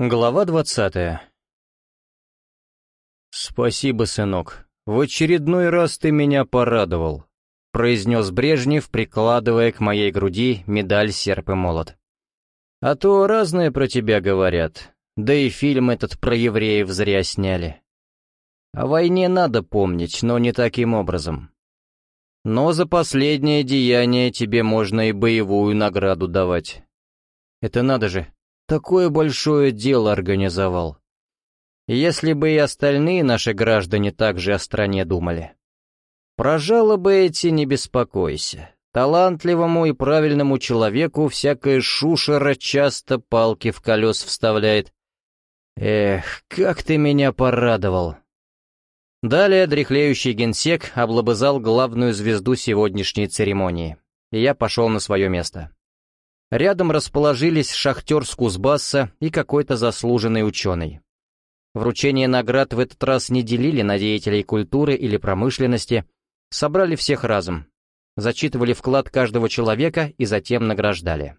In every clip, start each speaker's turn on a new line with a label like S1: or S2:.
S1: Глава двадцатая «Спасибо, сынок. В очередной раз ты меня порадовал», — произнес Брежнев, прикладывая к моей груди медаль серп и молот. «А то разное про тебя говорят, да и фильм этот про евреев зря сняли. О войне надо помнить, но не таким образом. Но за последнее деяние тебе можно и боевую награду давать. Это надо же, такое большое дело организовал. Если бы и остальные наши граждане также о стране думали. Про жалобы эти не беспокойся. Талантливому и правильному человеку всякая шушера часто палки в колес вставляет. Эх, как ты меня порадовал. Далее дряхлеющий генсек облобызал главную звезду сегодняшней церемонии, и я пошел на свое место. Рядом расположились шахтер с Кузбасса и какой-то заслуженный ученый. Вручение наград в этот раз не делили на деятелей культуры или промышленности, собрали всех разом, зачитывали вклад каждого человека и затем награждали.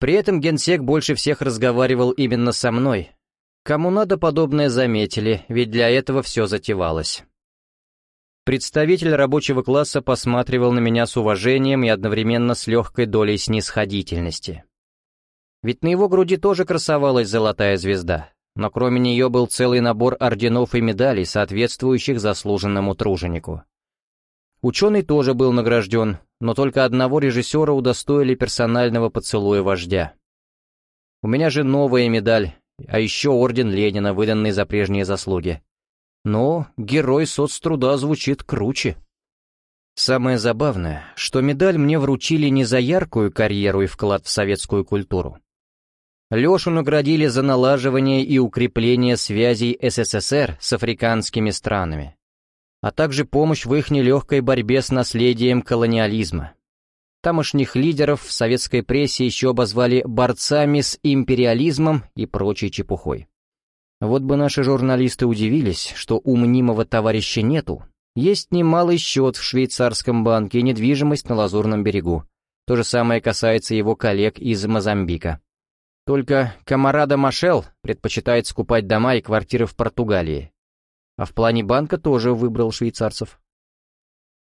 S1: При этом генсек больше всех разговаривал именно со мной. Кому надо, подобное заметили, ведь для этого все затевалось. Представитель рабочего класса посматривал на меня с уважением и одновременно с легкой долей снисходительности. Ведь на его груди тоже красовалась золотая звезда, но кроме нее был целый набор орденов и медалей, соответствующих заслуженному труженику. Ученый тоже был награжден, но только одного режиссера удостоили персонального поцелуя вождя. У меня же новая медаль, а еще орден Ленина, выданный за прежние заслуги. Но герой соцтруда звучит круче. Самое забавное, что медаль мне вручили не за яркую карьеру и вклад в советскую культуру. Лешу наградили за налаживание и укрепление связей СССР с африканскими странами, а также помощь в их нелегкой борьбе с наследием колониализма. Тамошних лидеров в советской прессе еще обозвали борцами с империализмом и прочей чепухой. Вот бы наши журналисты удивились, что у мнимого товарища нету. Есть немалый счет в швейцарском банке и недвижимость на Лазурном берегу. То же самое касается его коллег из Мозамбика. Только Камарада Машел предпочитает скупать дома и квартиры в Португалии. А в плане банка тоже выбрал швейцарцев.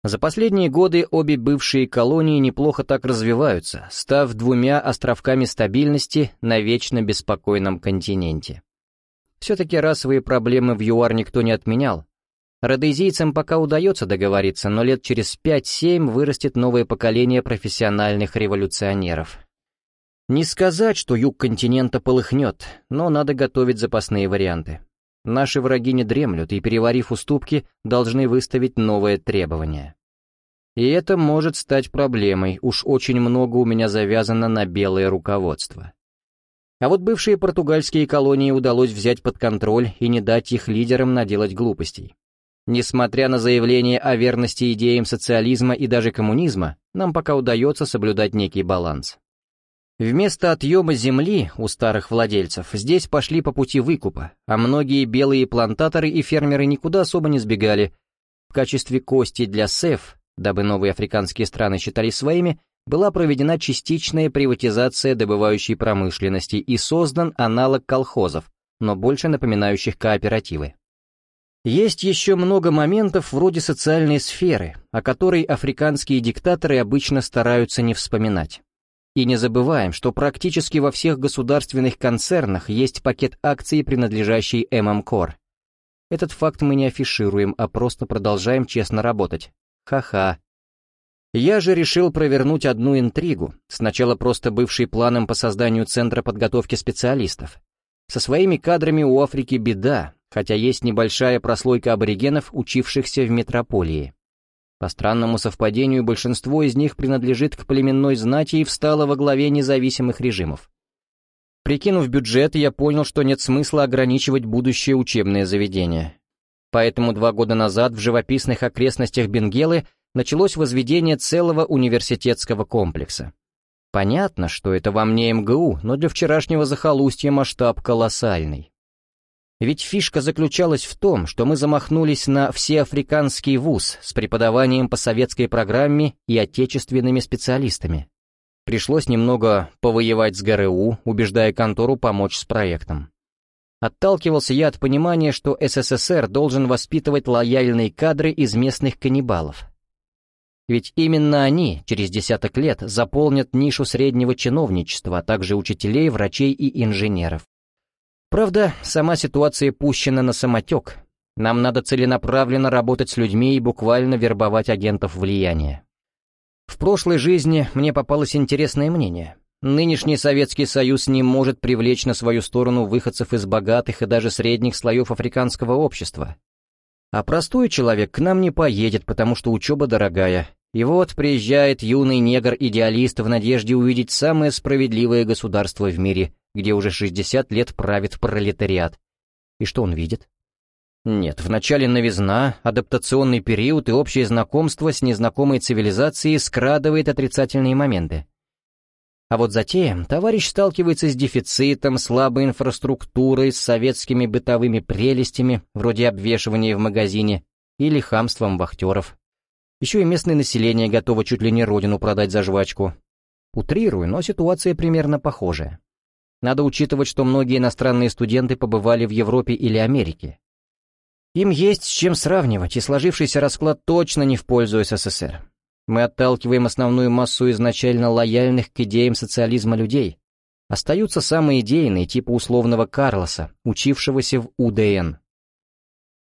S1: За последние годы обе бывшие колонии неплохо так развиваются, став двумя островками стабильности на вечно беспокойном континенте. Все-таки расовые проблемы в ЮАР никто не отменял. Родезийцам пока удается договориться, но лет через 5-7 вырастет новое поколение профессиональных революционеров. Не сказать, что юг континента полыхнет, но надо готовить запасные варианты. Наши враги не дремлют и, переварив уступки, должны выставить новое требование. И это может стать проблемой, уж очень много у меня завязано на белое руководство. А вот бывшие португальские колонии удалось взять под контроль и не дать их лидерам наделать глупостей. Несмотря на заявление о верности идеям социализма и даже коммунизма, нам пока удается соблюдать некий баланс. Вместо отъема земли у старых владельцев здесь пошли по пути выкупа, а многие белые плантаторы и фермеры никуда особо не сбегали. В качестве кости для СЭФ, дабы новые африканские страны считались своими, была проведена частичная приватизация добывающей промышленности и создан аналог колхозов, но больше напоминающих кооперативы. Есть еще много моментов вроде социальной сферы, о которой африканские диктаторы обычно стараются не вспоминать. И не забываем, что практически во всех государственных концернах есть пакет акций, принадлежащий ММКОР. Этот факт мы не афишируем, а просто продолжаем честно работать. Ха-ха, я же решил провернуть одну интригу, сначала просто бывший планом по созданию Центра подготовки специалистов. Со своими кадрами у Африки беда, хотя есть небольшая прослойка аборигенов, учившихся в метрополии. По странному совпадению, большинство из них принадлежит к племенной знати и встало во главе независимых режимов. Прикинув бюджет, я понял, что нет смысла ограничивать будущее учебное заведение. Поэтому два года назад в живописных окрестностях Бенгелы началось возведение целого университетского комплекса. Понятно, что это во мне МГУ, но для вчерашнего захолустья масштаб колоссальный. Ведь фишка заключалась в том, что мы замахнулись на всеафриканский вуз с преподаванием по советской программе и отечественными специалистами. пришлось немного повоевать с ГРУ, убеждая контору помочь с проектом. Отталкивался я от понимания, что СССР должен воспитывать лояльные кадры из местных каннибалов. Ведь именно они через десяток лет заполнят нишу среднего чиновничества, а также учителей, врачей и инженеров. Правда, сама ситуация пущена на самотек. Нам надо целенаправленно работать с людьми и буквально вербовать агентов влияния. В прошлой жизни мне попалось интересное мнение. Нынешний Советский Союз не может привлечь на свою сторону выходцев из богатых и даже средних слоев африканского общества. А простой человек к нам не поедет, потому что учеба дорогая. И вот приезжает юный негр-идеалист в надежде увидеть самое справедливое государство в мире, где уже 60 лет правит пролетариат. И что он видит? Нет, вначале новизна, адаптационный период и общее знакомство с незнакомой цивилизацией скрадывает отрицательные моменты. А вот затем товарищ сталкивается с дефицитом, слабой инфраструктурой, с советскими бытовыми прелестями, вроде обвешивания в магазине, или хамством вахтеров. Еще и местное население готово чуть ли не родину продать за жвачку. Утрирую, но ситуация примерно похожая. Надо учитывать, что многие иностранные студенты побывали в Европе или Америке, им есть с чем сравнивать, и сложившийся расклад точно не в пользу СССР. Мы отталкиваем основную массу изначально лояльных к идеям социализма людей. Остаются самые идейные, типа условного Карлоса, учившегося в УДН.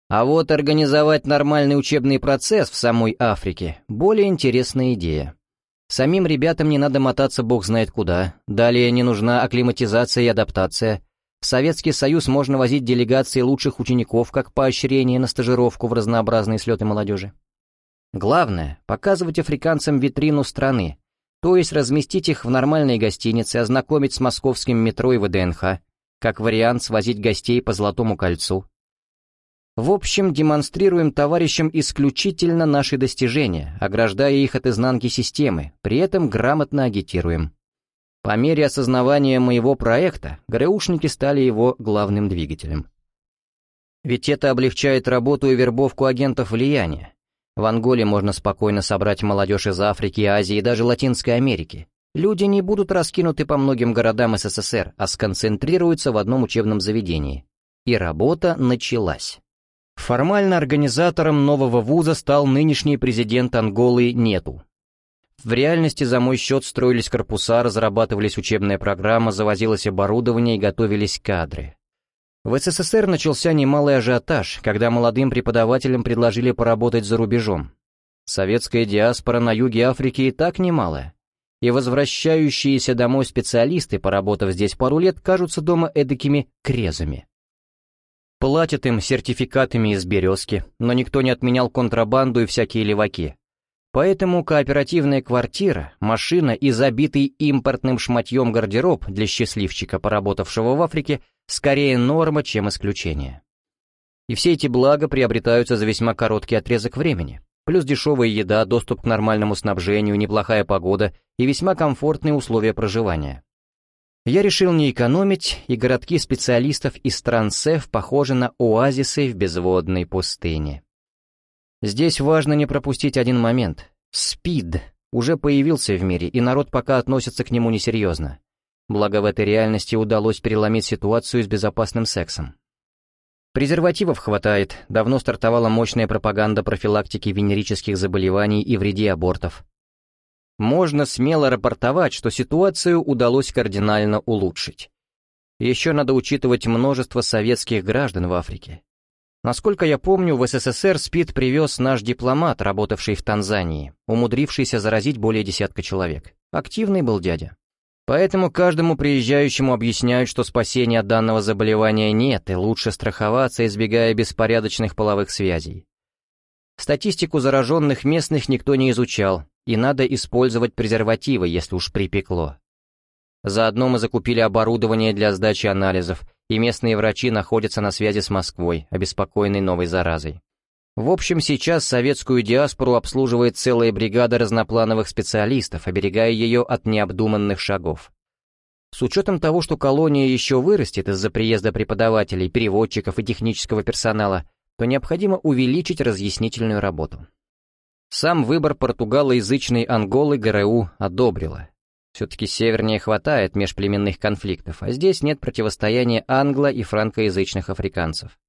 S1: А вот организовать нормальный учебный процесс в самой Африке – более интересная идея. Самим ребятам не надо мотаться бог знает куда, далее не нужна акклиматизация и адаптация, в Советский Союз можно возить делегации лучших учеников как поощрение на стажировку в разнообразные слеты молодежи. Главное — показывать африканцам витрину страны, то есть разместить их в нормальной гостинице, ознакомить с московским метро и ВДНХ, как вариант свозить гостей по Золотому кольцу. В общем, демонстрируем товарищам исключительно наши достижения, ограждая их от изнанки системы, при этом грамотно агитируем. По мере осознавания моего проекта, ГРУшники стали его главным двигателем. Ведь это облегчает работу и вербовку агентов влияния. В Анголе можно спокойно собрать молодежь из Африки, Азии и даже Латинской Америки. Люди не будут раскинуты по многим городам СССР, а сконцентрируются в одном учебном заведении. И работа началась. Формально организатором нового вуза стал нынешний президент Анголы Нету, в реальности за мой счет строились корпуса, разрабатывались учебная программа, завозилось оборудование и готовились кадры. В СССР начался немалый ажиотаж, когда молодым преподавателям предложили поработать за рубежом. Советская диаспора на юге Африки и так немалая. И возвращающиеся домой специалисты, поработав здесь пару лет, кажутся дома эдакими крезами. Платят им сертификатами из березки, но никто не отменял контрабанду и всякие леваки. Поэтому кооперативная квартира, машина и забитый импортным шматьем гардероб для счастливчика, поработавшего в Африке, скорее норма, чем исключение. И все эти блага приобретаются за весьма короткий отрезок времени. Плюс дешевая еда, доступ к нормальному снабжению, неплохая погода и весьма комфортные условия проживания. Я решил не экономить, и городки специалистов из стран СЭФ похожи на оазисы в безводной пустыне. Здесь важно не пропустить один момент. СПИД уже появился в мире, и народ пока относится к нему несерьезно. Благо в этой реальности удалось переломить ситуацию с безопасным сексом. Презервативов хватает, давно стартовала мощная пропаганда профилактики венерических заболеваний и вреде абортов. Можно смело рапортовать, что ситуацию удалось кардинально улучшить. Еще надо учитывать множество советских граждан в Африке. Насколько я помню, в СССР СПИД привез наш дипломат, работавший в Танзании, умудрившийся заразить более десятка человек. Активный был дядя. Поэтому каждому приезжающему объясняют, что спасения от данного заболевания нет, и лучше страховаться, избегая беспорядочных половых связей. Статистику зараженных местных никто не изучал, и надо использовать презервативы, если уж припекло. Заодно мы закупили оборудование для сдачи анализов, и местные врачи находятся на связи с Москвой, обеспокоенной новой заразой. В общем, сейчас советскую диаспору обслуживает целая бригада разноплановых специалистов, оберегая ее от необдуманных шагов. С учетом того, что колония еще вырастет из-за приезда преподавателей, переводчиков и технического персонала, то необходимо увеличить разъяснительную работу. Сам выбор португалоязычной Анголы ГРУ одобрила, Все-таки севернее хватает межплеменных конфликтов, а здесь нет противостояния англо- и франкоязычных африканцев.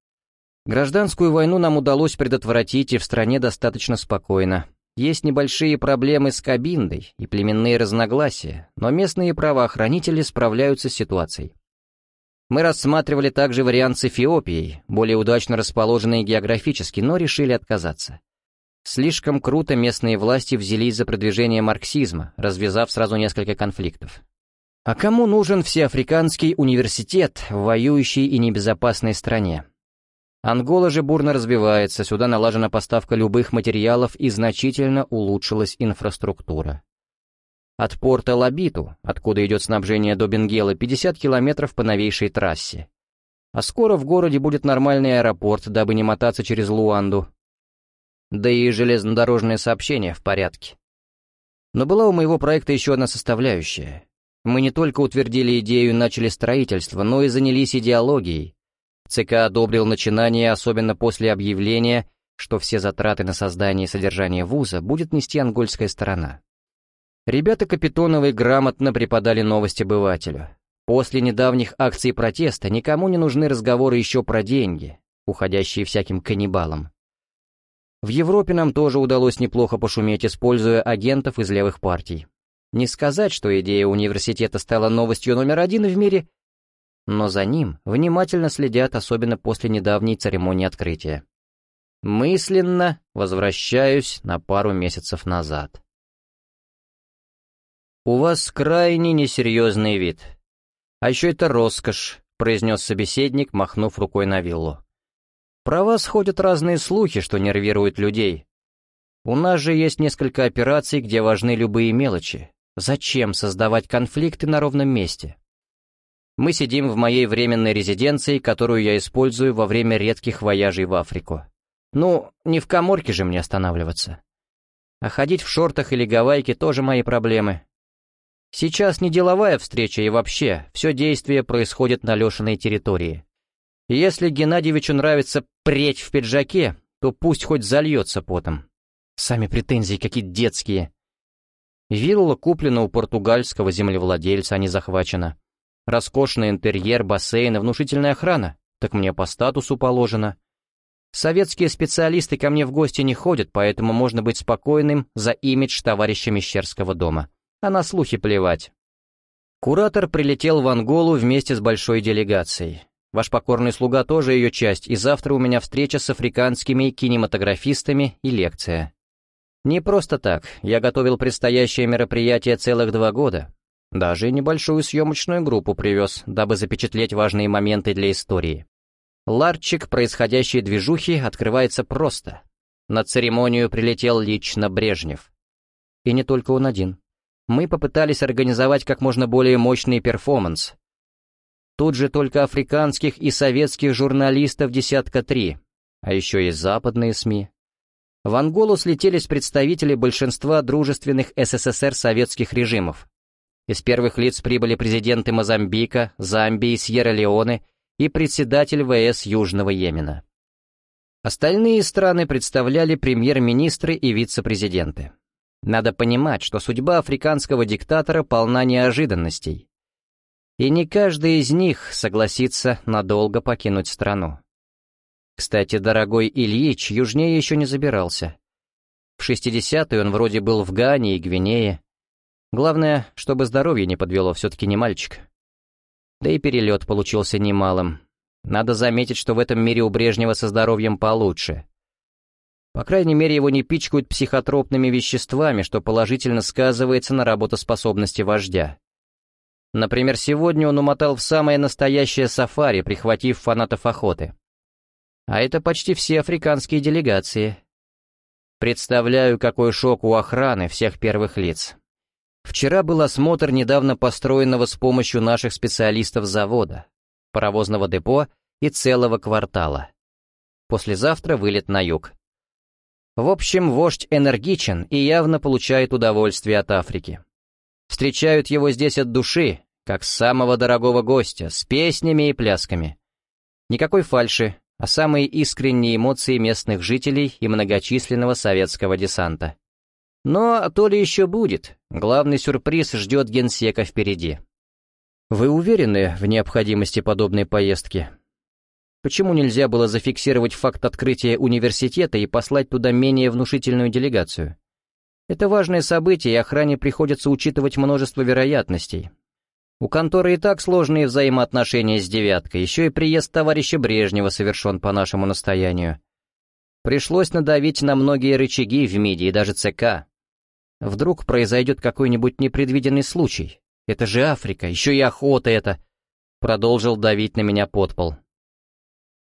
S1: Гражданскую войну нам удалось предотвратить, и в стране достаточно спокойно. Есть небольшие проблемы с Кабиндой и племенные разногласия, но местные правоохранители справляются с ситуацией. Мы рассматривали также вариант с Эфиопией, более удачно расположенный географически, но решили отказаться. Слишком круто местные власти взялись за продвижение марксизма, развязав сразу несколько конфликтов. А кому нужен всеафриканский университет в воюющей и небезопасной стране? Ангола же бурно развивается, сюда налажена поставка любых материалов и значительно улучшилась инфраструктура. От порта Лабиту, откуда идет снабжение до Бенгела, 50 километров по новейшей трассе. А скоро в городе будет нормальный аэропорт, дабы не мотаться через Луанду. Да и железнодорожное сообщение в порядке. Но была у моего проекта еще одна составляющая. Мы не только утвердили идею и начали строительство, но и занялись идеологией, ЦК одобрил начинание, особенно после объявления, что все затраты на создание и содержание вуза будет нести ангольская сторона. Ребята Капитоновой грамотно преподали новость обывателю. После недавних акций протеста никому не нужны разговоры еще про деньги, уходящие всяким каннибалам. В Европе нам тоже удалось неплохо пошуметь, используя агентов из левых партий. Не сказать, что идея университета стала новостью номер один в мире, но за ним внимательно следят, особенно после недавней церемонии открытия. Мысленно возвращаюсь на пару месяцев назад. «У вас крайне несерьезный вид. А еще это роскошь», — произнес собеседник, махнув рукой на виллу. «Про вас ходят разные слухи, что нервируют людей. У нас же есть несколько операций, где важны любые мелочи. Зачем создавать конфликты на ровном месте?» Мы сидим в моей временной резиденции, которую я использую во время редких вояжей в Африку. Ну, не в коморке же мне останавливаться. А ходить в шортах или гавайке тоже мои проблемы. Сейчас не деловая встреча и вообще, все действие происходит на Лешиной территории. Если Геннадьевичу нравится преть в пиджаке, то пусть хоть зальется потом. Сами претензии какие детские. Вилла куплена у португальского землевладельца, а не захвачена. Роскошный интерьер, бассейн внушительная охрана. Так мне по статусу положено. Советские специалисты ко мне в гости не ходят, поэтому можно быть спокойным за имидж товарища Мещерского дома. А на слухи плевать. Куратор прилетел в Анголу вместе с большой делегацией. Ваш покорный слуга тоже ее часть, и завтра у меня встреча с африканскими кинематографистами и лекция. Не просто так, я готовил предстоящее мероприятие целых два года, даже небольшую съемочную группу привез, дабы запечатлеть важные моменты для истории. Ларчик происходящей движухи открывается просто. На церемонию прилетел лично Брежнев. И не только он один. Мы попытались организовать как можно более мощный перформанс. Тут же только африканских и советских журналистов десятка три, а еще и западные СМИ. В Анголу слетелись представители большинства дружественных СССР советских режимов, из первых лиц прибыли президенты Мозамбика, Замбии, Сьерра-Леоне и председатель ВС Южного Йемена. Остальные страны представляли премьер-министры и вице-президенты. Надо понимать, что судьба африканского диктатора полна неожиданностей. И не каждый из них согласится надолго покинуть страну. Кстати, дорогой Ильич южнее еще не забирался. В 60-е он вроде был в Гане и Гвинее, Главное, чтобы здоровье не подвело, все-таки не мальчик. Да и перелет получился немалым. Надо заметить, что в этом мире у Брежнева со здоровьем получше. По крайней мере, его не пичкают психотропными веществами, что положительно сказывается на работоспособности вождя. Например, сегодня он умотал в самое настоящее сафари, прихватив фанатов охоты. А это почти все африканские делегации. Представляю, какой шок у охраны всех первых лиц. Вчера был осмотр недавно построенного с помощью наших специалистов завода, паровозного депо и целого квартала. Послезавтра вылет на юг. В общем, вождь энергичен и явно получает удовольствие от Африки. Встречают его здесь от души, как самого дорогого гостя, с песнями и плясками. Никакой фальши, а самые искренние эмоции местных жителей и многочисленного советского десанта. Но то ли еще будет, Главный сюрприз ждет генсека впереди. Вы уверены в необходимости подобной поездки? Почему нельзя было зафиксировать факт открытия университета и послать туда менее внушительную делегацию? Это важное событие, и охране приходится учитывать множество вероятностей. У конторы и так сложные взаимоотношения с «девяткой», еще и приезд товарища Брежнева совершен по нашему настоянию. Пришлось надавить на многие рычаги в МИДе и даже ЦК. Вдруг произойдет какой-нибудь непредвиденный случай. Это же Африка, еще и охота это. Продолжил давить на меня подпол.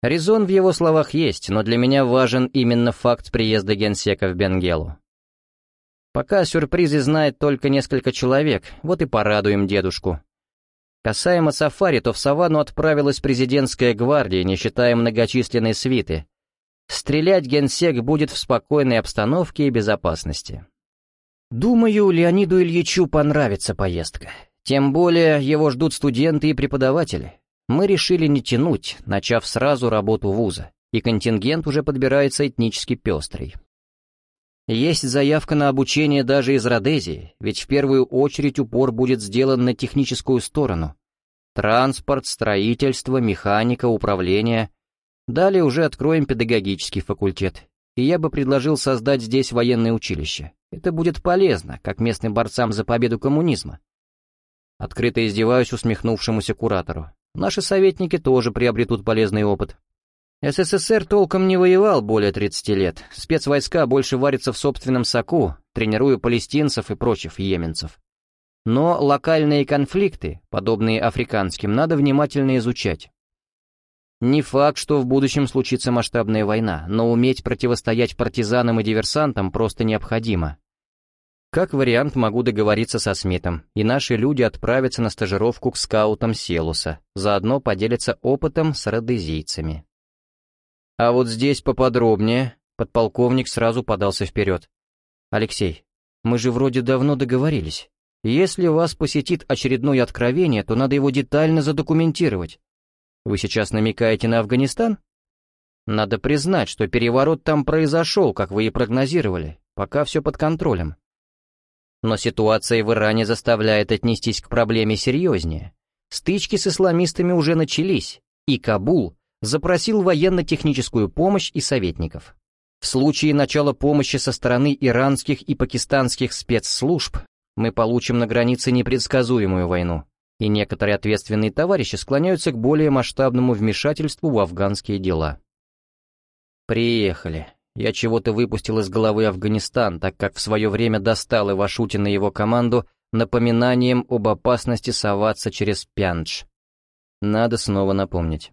S1: Резон в его словах есть, но для меня важен именно факт приезда генсека в Бенгелу. Пока сюрпризы знает только несколько человек, вот и порадуем дедушку. Касаемо сафари, то в саванну отправилась президентская гвардия, не считая многочисленной свиты. Стрелять генсек будет в спокойной обстановке и безопасности. Думаю, Леониду Ильичу понравится поездка. Тем более его ждут студенты и преподаватели. Мы решили не тянуть, начав сразу работу вуза, и контингент уже подбирается этнически пестрый. Есть заявка на обучение даже из Родезии, ведь в первую очередь упор будет сделан на техническую сторону. Транспорт, строительство, механика, управление. Далее уже откроем педагогический факультет. И я бы предложил создать здесь военное училище. Это будет полезно, как местным борцам за победу коммунизма. Открыто издеваюсь усмехнувшемуся куратору. Наши советники тоже приобретут полезный опыт. СССР толком не воевал более 30 лет, спецвойска больше варятся в собственном соку, тренируя палестинцев и прочих йеменцев. Но локальные конфликты, подобные африканским, надо внимательно изучать. Не факт, что в будущем случится масштабная война, но уметь противостоять партизанам и диверсантам просто необходимо. Как вариант, могу договориться со Смитом, и наши люди отправятся на стажировку к скаутам Селуса, заодно поделятся опытом с родезийцами. А вот здесь поподробнее. Подполковник сразу подался вперед. Алексей, мы же вроде давно договорились. Если вас посетит очередное откровение, то надо его детально задокументировать. Вы сейчас намекаете на Афганистан? Надо признать, что переворот там произошел, как вы и прогнозировали, пока все под контролем. Но ситуация в Иране заставляет отнестись к проблеме серьезнее. Стычки с исламистами уже начались, и Кабул запросил военно-техническую помощь и советников. В случае начала помощи со стороны иранских и пакистанских спецслужб мы получим на границе непредсказуемую войну, и некоторые ответственные товарищи склоняются к более масштабному вмешательству в афганские дела. Приехали. Я чего-то выпустил из головы Афганистан, так как в свое время достал Ивашутина и его команду напоминанием об опасности соваться через Пяндж. Надо снова напомнить.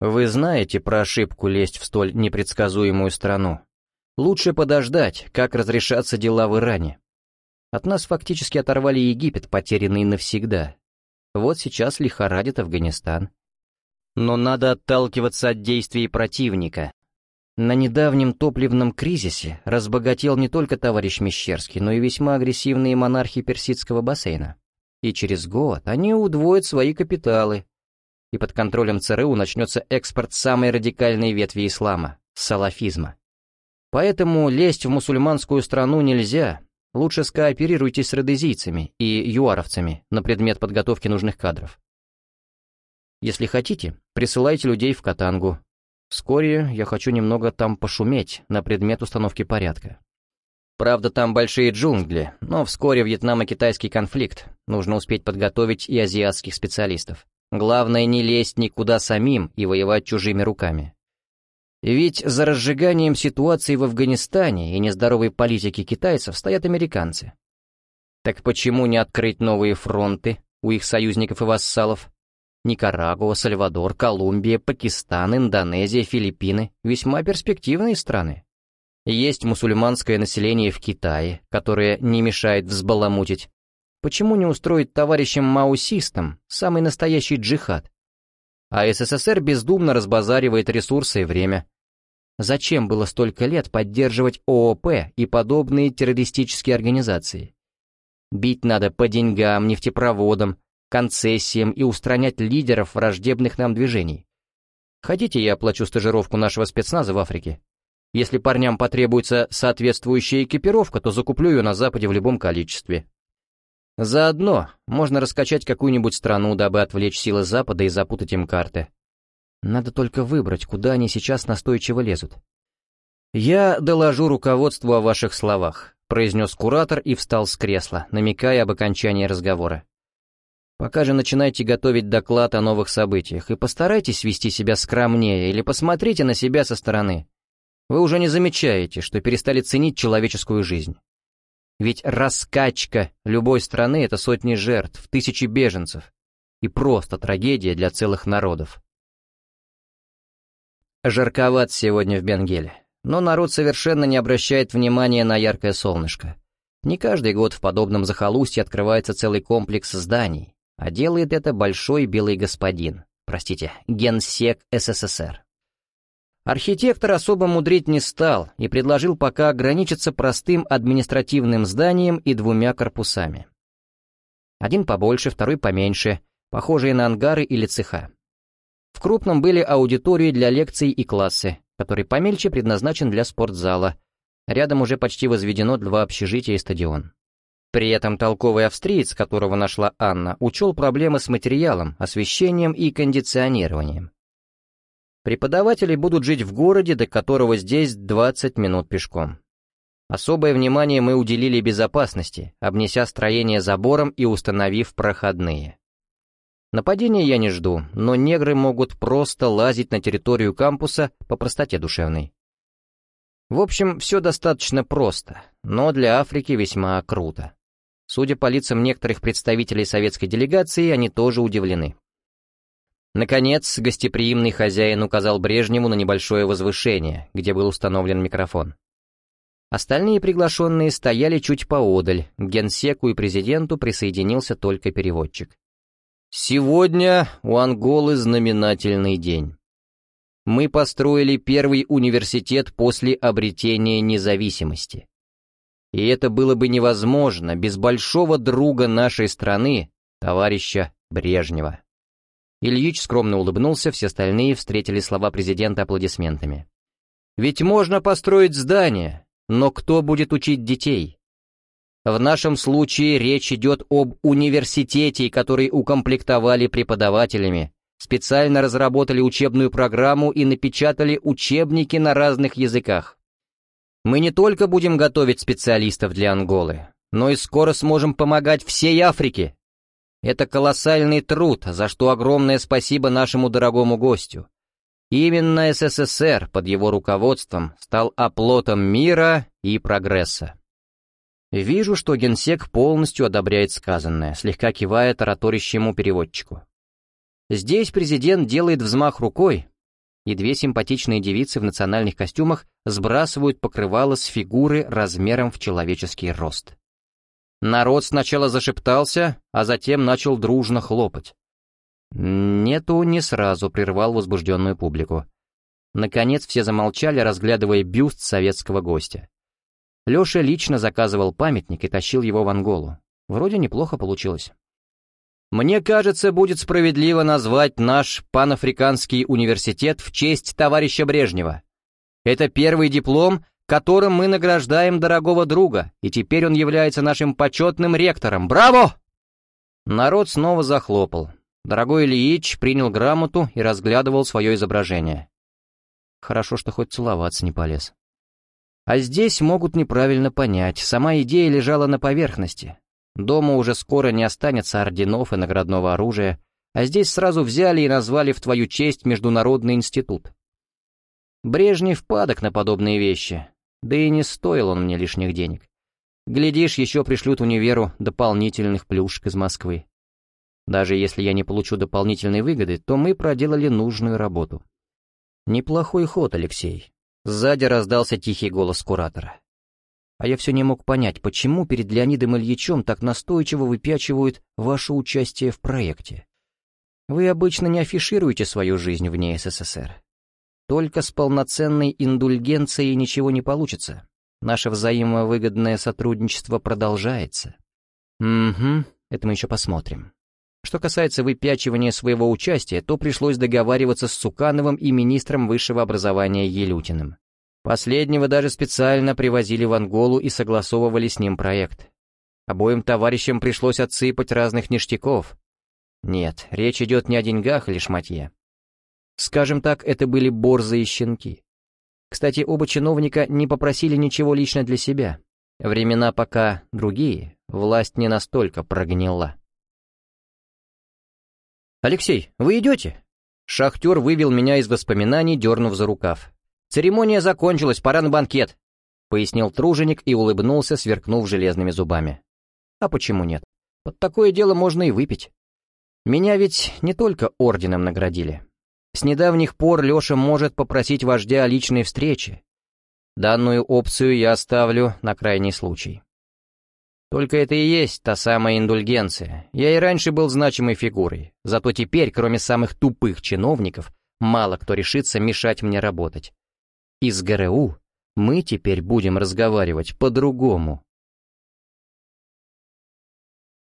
S1: Вы знаете про ошибку лезть в столь непредсказуемую страну. Лучше подождать, как разрешатся дела в Иране. От нас фактически оторвали Египет, потерянный навсегда. Вот сейчас лихорадит Афганистан. Но надо отталкиваться от действий противника. На недавнем топливном кризисе разбогател не только товарищ Мещерский, но и весьма агрессивные монархи Персидского бассейна. И через год они удвоят свои капиталы, и под контролем ЦРУ начнется экспорт самой радикальной ветви ислама – салафизма. Поэтому лезть в мусульманскую страну нельзя, лучше скооперируйтесь с родезийцами и юаровцами на предмет подготовки нужных кадров. Если хотите, присылайте людей в Катангу. Вскоре я хочу немного там пошуметь на предмет установки порядка. Правда, там большие джунгли, но вскоре Вьетнамо-китайский конфликт. Нужно успеть подготовить и азиатских специалистов. Главное не лезть никуда самим и воевать чужими руками. Ведь за разжиганием ситуации в Афганистане и нездоровой политики китайцев стоят американцы. Так почему не открыть новые фронты у их союзников и вассалов? Никарагуа, Сальвадор, Колумбия, Пакистан, Индонезия, Филиппины — весьма перспективные страны. Есть мусульманское население в Китае, которое не мешает взбаламутить Почему не устроить товарищам маусистам самый настоящий джихад? А СССР бездумно разбазаривает ресурсы и время. Зачем было столько лет поддерживать ООП и подобные террористические организации? Бить надо по деньгам, нефтепроводам, концессиям и устранять лидеров враждебных нам движений. Хотите, я оплачу стажировку нашего спецназа в Африке? Если парням потребуется соответствующая экипировка, то закуплю ее на Западе в любом количестве. Заодно можно раскачать какую-нибудь страну, дабы отвлечь силы Запада и запутать им карты. Надо только выбрать, куда они сейчас настойчиво лезут. «Я доложу руководству о ваших словах», — произнес куратор и встал с кресла, намекая об окончании разговора. «Пока же начинайте готовить доклад о новых событиях и постарайтесь вести себя скромнее или посмотрите на себя со стороны. Вы уже не замечаете, что перестали ценить человеческую жизнь. Ведь раскачка любой страны — это сотни жертв, тысячи беженцев и просто трагедия для целых народов. Жарковат сегодня в Бенгеле, но народ совершенно не обращает внимания на яркое солнышко. Не каждый год в подобном захолустье открывается целый комплекс зданий, а делает это большой белый господин, простите, генсек СССР. Архитектор особо мудрить не стал и предложил пока ограничиться простым административным зданием и двумя корпусами. Один побольше, второй поменьше, похожие на ангары или цеха. В крупном были аудитории для лекций и классы, который помельче предназначен для спортзала. Рядом уже почти возведено два общежития и стадион. При этом толковый австриец, которого нашла Анна, учел проблемы с материалом, освещением и кондиционированием. Преподаватели будут жить в городе, до которого здесь 20 минут пешком. Особое внимание мы уделили безопасности, обнеся строение забором и установив проходные. Нападения я не жду, но негры могут просто лазить на территорию кампуса по простоте душевной. В общем, все достаточно просто, но для Африки весьма круто. Судя по лицам некоторых представителей советской делегации, они тоже удивлены. Наконец, гостеприимный хозяин указал Брежневу на небольшое возвышение, где был установлен микрофон. Остальные приглашенные стояли чуть поодаль, к генсеку и президенту присоединился только переводчик. Сегодня у Анголы знаменательный день. Мы построили первый университет после обретения независимости. И это было бы невозможно без большого друга нашей страны, товарища Брежнева. Ильич скромно улыбнулся, все остальные встретили слова президента аплодисментами. «Ведь можно построить здание, но кто будет учить детей? В нашем случае речь идет об университете, который укомплектовали преподавателями, специально разработали учебную программу и напечатали учебники на разных языках. Мы не только будем готовить специалистов для Анголы, но и скоро сможем помогать всей Африке. Это колоссальный труд, за что огромное спасибо нашему дорогому гостю. Именно СССР под его руководством стал оплотом мира и прогресса. Вижу, что генсек полностью одобряет сказанное, слегка кивая тараторящему переводчику. Здесь президент делает взмах рукой, и две симпатичные девицы в национальных костюмах сбрасывают покрывало с фигуры размером в человеческий рост. Народ сначала зашептался, а затем начал дружно хлопать. Нету не сразу прервал возбужденную публику. Наконец все замолчали, разглядывая бюст советского гостя. Леша лично заказывал памятник и тащил его в Анголу. Вроде неплохо получилось. Мне кажется, будет справедливо назвать наш панафриканский университет в честь товарища Брежнева. Это первый диплом, которым мы награждаем дорогого друга, и теперь он является нашим почетным ректором. Браво! Народ снова захлопал. Дорогой Ильич принял грамоту и разглядывал свое изображение. Хорошо, что хоть целоваться не полез. А здесь могут неправильно понять, сама идея лежала на поверхности. Дома уже скоро не останется орденов и наградного оружия, а здесь сразу взяли и назвали в твою честь Международный институт. Брежнев падок на подобные вещи, да и не стоил он мне лишних денег. Глядишь, еще пришлют универу дополнительных плюшек из Москвы. Даже если я не получу дополнительной выгоды, то мы проделали нужную работу. Неплохой ход, Алексей. Сзади раздался тихий голос куратора. А я все не мог понять, почему перед Леонидом Ильичем так настойчиво выпячивают ваше участие в проекте. Вы обычно не афишируете свою жизнь вне СССР. Только с полноценной индульгенцией ничего не получится. Наше взаимовыгодное сотрудничество продолжается. Угу, это мы еще посмотрим. Что касается выпячивания своего участия, то пришлось договариваться с Сукановым и министром высшего образования Елютиным. Последнего даже специально привозили в Анголу и согласовывали с ним проект. Обоим товарищам пришлось отсыпать разных ништяков. Нет, речь идет не о деньгах или шматье. Скажем так, это были борзые щенки. Кстати, оба чиновника не попросили ничего лично для себя. Времена пока другие, власть не настолько прогнила. «Алексей, вы идете?» Шахтер вывел меня из воспоминаний, дернув за рукав. «Церемония закончилась, пора на банкет», — пояснил труженик и улыбнулся, сверкнув железными зубами. «А почему нет? Под такое дело можно и выпить. Меня ведь не только орденом наградили. С недавних пор Леша может попросить вождя о личной встрече. Данную опцию я оставлю на крайний случай. Только это и есть та самая индульгенция. Я и раньше был значимой фигурой, зато теперь, кроме самых тупых чиновников, мало кто решится мешать мне работать. Из ГРУ мы теперь будем разговаривать по-другому.